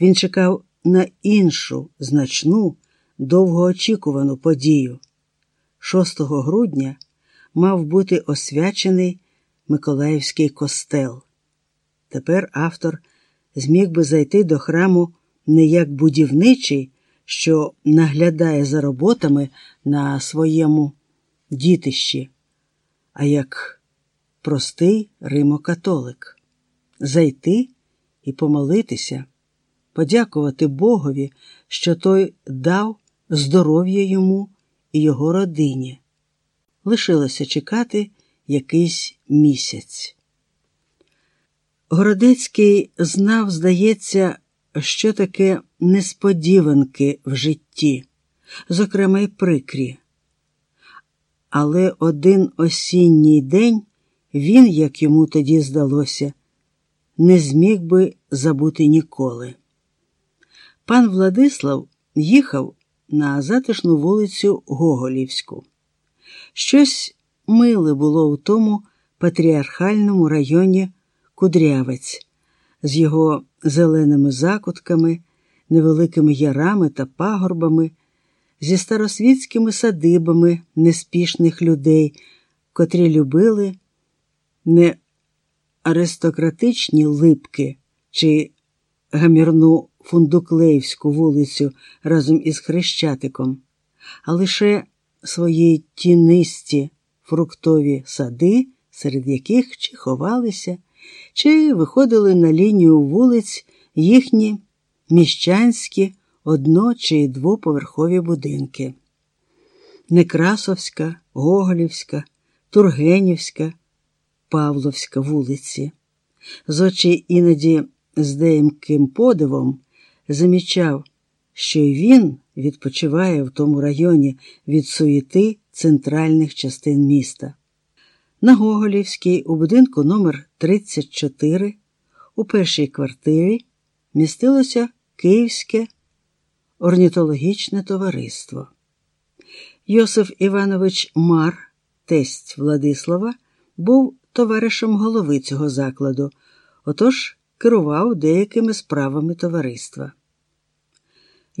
Він чекав на іншу значну, довгоочікувану подію. 6 грудня мав бути освячений Миколаївський костел. Тепер автор зміг би зайти до храму не як будівничий, що наглядає за роботами на своєму дітищі, а як простий римокатолик. Зайти і помолитися, подякувати Богові, що той дав здоров'я йому і його родині. Лишилося чекати якийсь місяць. Городецький знав, здається, що таке несподіванки в житті, зокрема й прикрі. Але один осінній день він, як йому тоді здалося, не зміг би забути ніколи. Пан Владислав їхав на затишну вулицю Гоголівську. Щось миле було у тому патріархальному районі Кудрявець з його зеленими закутками, невеликими ярами та пагорбами, зі старосвітськими садибами неспішних людей, котрі любили не аристократичні липки чи гамірну фундуклеївську вулицю разом із Хрещатиком, а лише свої тінисті фруктові сади, серед яких чи ховалися, чи виходили на лінію вулиць їхні міщанські одно- чи двоповерхові будинки. Некрасовська, Гоголівська, Тургенівська, Павловська вулиці. З очі іноді з деяким подивом замічав, що й він відпочиває в тому районі від суєти центральних частин міста. На Гоголівській у будинку номер 34 у першій квартирі містилося Київське орнітологічне товариство. Йосиф Іванович Мар, тесть Владислава, був товаришем голови цього закладу, отож керував деякими справами товариства.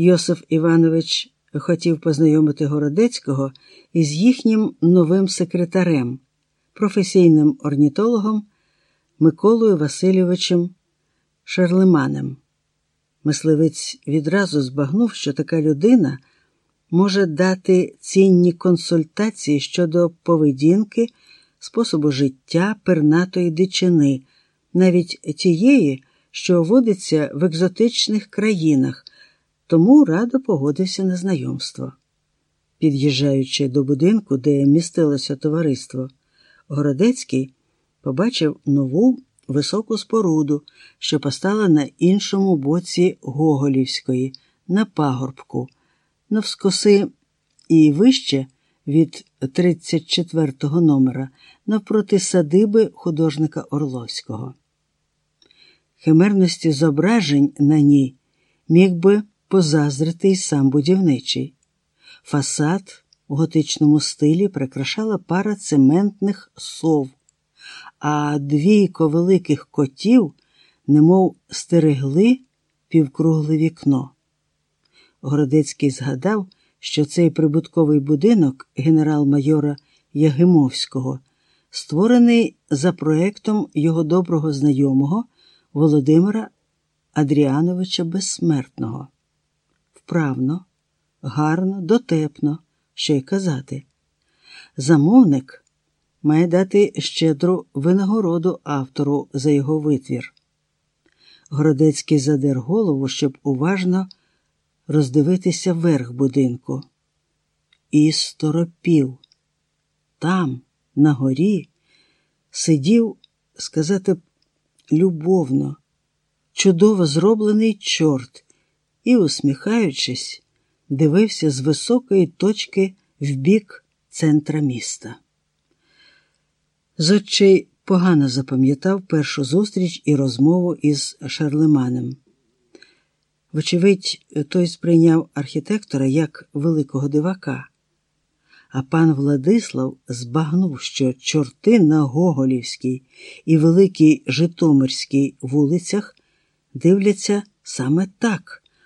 Йосиф Іванович хотів познайомити Городецького із їхнім новим секретарем, професійним орнітологом Миколою Васильовичем Шерлиманем. Мисливець відразу збагнув, що така людина може дати цінні консультації щодо поведінки, способу життя пернатої дичини, навіть тієї, що водиться в екзотичних країнах, тому радо погодився на знайомство. Під'їжджаючи до будинку, де містилося товариство, Городецький побачив нову високу споруду, що постала на іншому боці Гоголівської, на пагорбку, навскоси і вище від 34-го номера навпроти садиби художника Орловського. Химерності зображень на ній міг би позазрити й сам будівничий. Фасад у готичному стилі прикрашала пара цементних сов, а двійко великих котів, немов стерегли півкругле вікно. Городецький згадав, що цей прибутковий будинок генерал-майора Ягимовського створений за проектом його доброго знайомого Володимира Адріановича Безсмертного. Вправно, гарно, дотепно, що й казати. Замовник має дати щедру винагороду автору за його витвір. Городецький задер голову, щоб уважно роздивитися верх будинку. І сторопів. Там, на горі, сидів, сказати любовно, чудово зроблений чорт і, усміхаючись, дивився з високої точки в бік центра міста. Зодчий погано запам'ятав першу зустріч і розмову із Шарлеманем. Вочевидь, той сприйняв архітектора як великого дивака, а пан Владислав збагнув, що чорти на Гоголівській і Великій Житомирській вулицях дивляться Саме так